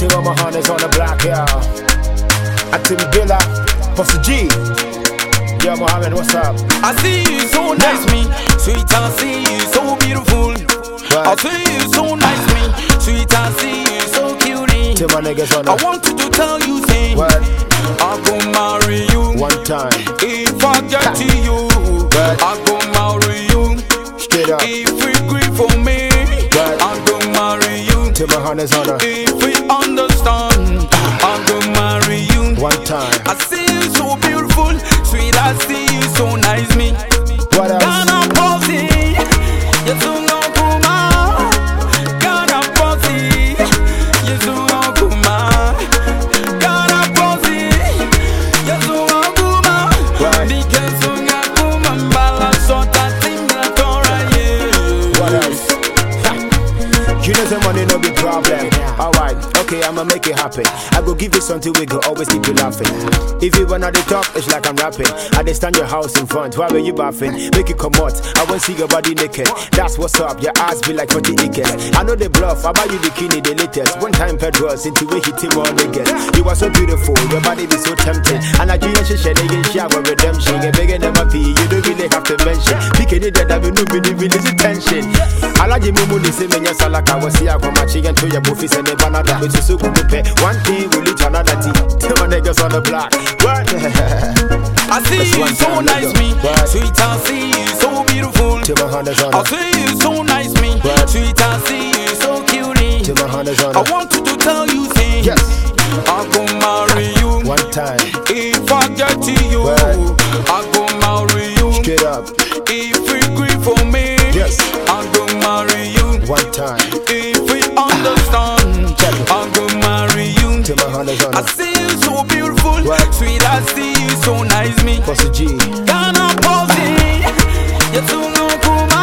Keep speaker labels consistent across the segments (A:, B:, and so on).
A: Team of my hunters on the block, yeah. I Tim Billa, Boss G. Yeah, Mohammed, what's up?
B: I see you so nice, me. Sweet, I see you so beautiful. I see you so nice, me. Sweet, I see you so cutie.
A: My niggas on the
B: I wanted to tell you, say,
A: What?
B: I go marry you.
A: One time.
B: If I get to you,
A: What?
B: I go marry you.
A: Straight up.
B: If you agree for me,
A: What?
B: I go marry you.
A: Team my hunters on the
B: If we understand, I go marry you.
A: one time. I'ma make it happen. I go give you something we go always keep you laughing. If you wanna the talk, it's like I'm rapping. I just stand your house in front, why were you baffing? Make it come out, I won't see your body naked. That's what's up, your ass be like 40 acres. I know the bluff, I buy you the kidney, the latest. One time Pedro's into way him all niggas. You are so beautiful, your body be so tempting. And I do shit, they get shower redemption. Get bigger than my pee, you don't really have to mention. Picking it that I be no really attention. Alaji mumu ni se menya salaka wasi ya kwa machi and to your bufis and the banana which is so good. One thing will lead to another thing. Tell my niggas on the block. What?
B: I see
A: That's
B: you so nice, me. Sweet, I see you so beautiful.
A: Tell my hunters on
B: I see you so nice, me. Sweet, I see you so cutie.
A: Tell my hunters on
B: I wanted to tell you things. Sweet. I see you so nice, me. Ah.
A: Boss G.
B: Ghana Posse, Yesunga Kuma.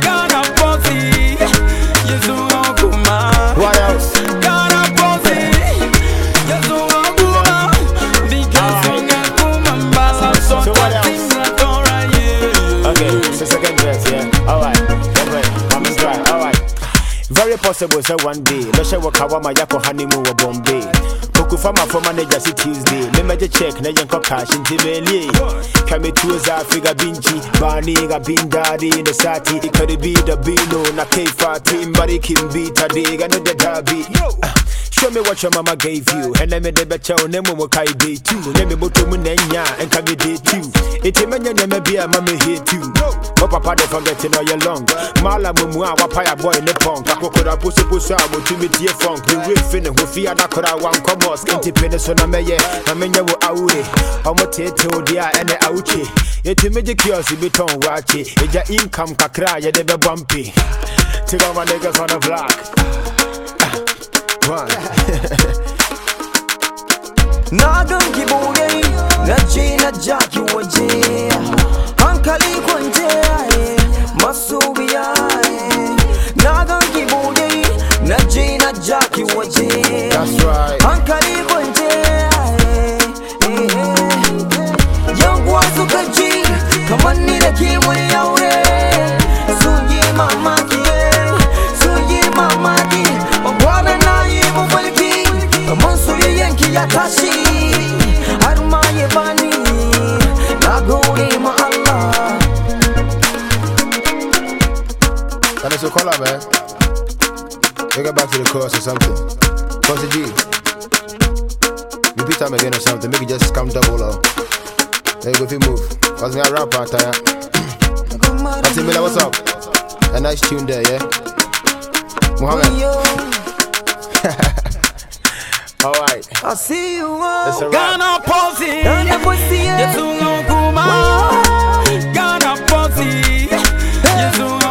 B: Ghana Posse, Yesunga Kuma.
A: What else?
B: Ghana Posse, Yesunga Kuma. Dikesunga Kuma, Mbala
A: So what else?
B: Timla Tora, yeah.
A: Okay, so second verse, yeah. Alright, alright, I'm dry, alright. Very possible, say one day. No share what Kawama Yako honeymoon or Bombay. Kuku fama for manager see Tuesday. Me meje check na yanko cash in Timeli. Kame tuza figa binchi. Bani ga bindadi in the sati. Could be the bino na K5 team. Body can be tadiga no the derby. Show me what your mama gave you. And let me the better on them mo kai day too. Let me nenya and can be day too. It menya nyame be a mama here too. Oh papa de forget all your long. Mala mumu a wapaya boy ne punk. Akokora pusu pusu a mo tumi tie funk. The riff in wo fi ada kora wan komos. Enti pene so na meye. Na menya wo aure. Omo tete odi a ene auche. Yeti meje kiosk bi ton wache. Eja income kakra de be bumpy. Take all my niggas on the block.
C: Na
A: call out, man. They got back to the course or something. What's the G? Repeat time again or something. Maybe just come double or. Hey, if you move. Cause I rap out there. What's Miller, what's up? A nice tune there, yeah? Mohammed. Alright.
C: I see you
A: all.
B: Ghana Posse.
C: Ghana Posse. Yetungo
B: Kuma. Ghana Posse.